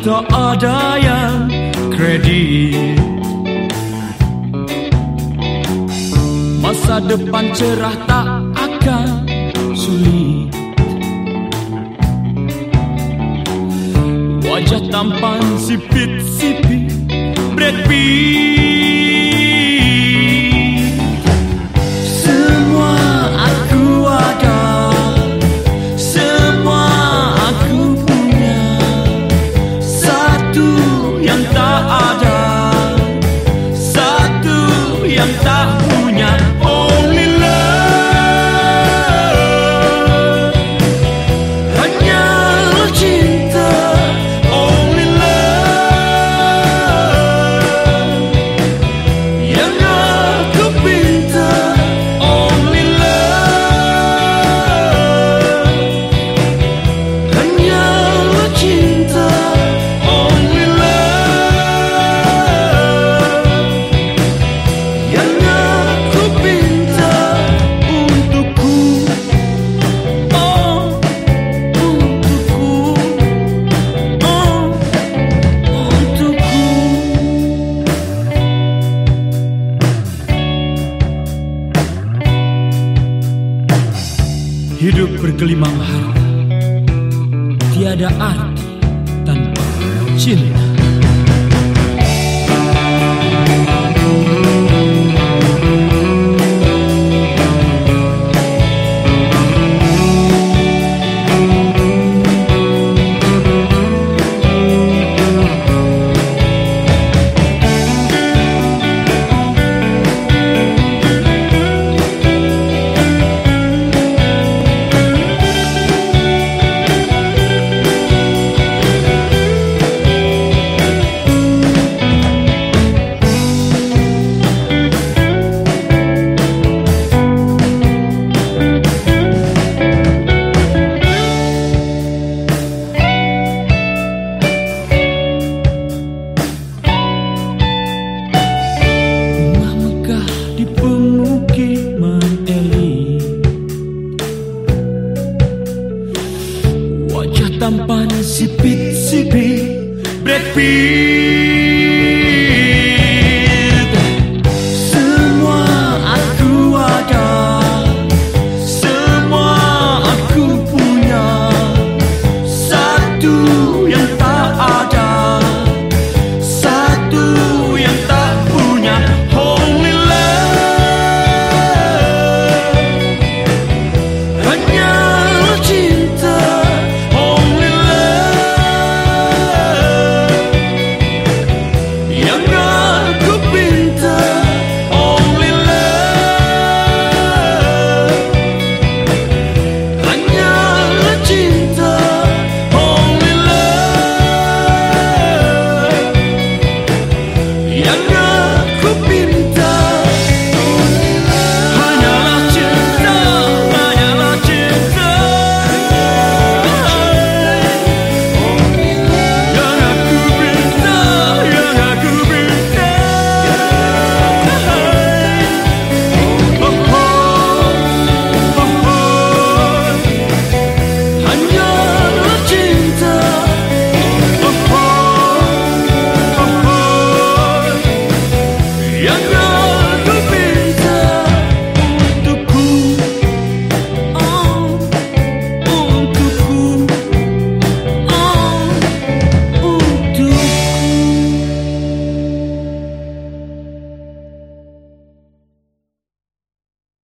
tak ada yang kredit. Masa depan cerah tak akan sulit. Wajah tampan sipit-sipit Brad yang tak Hidup bergelimang harta Tiada arti tanpa cinta tampan sipit-sipit Blackpink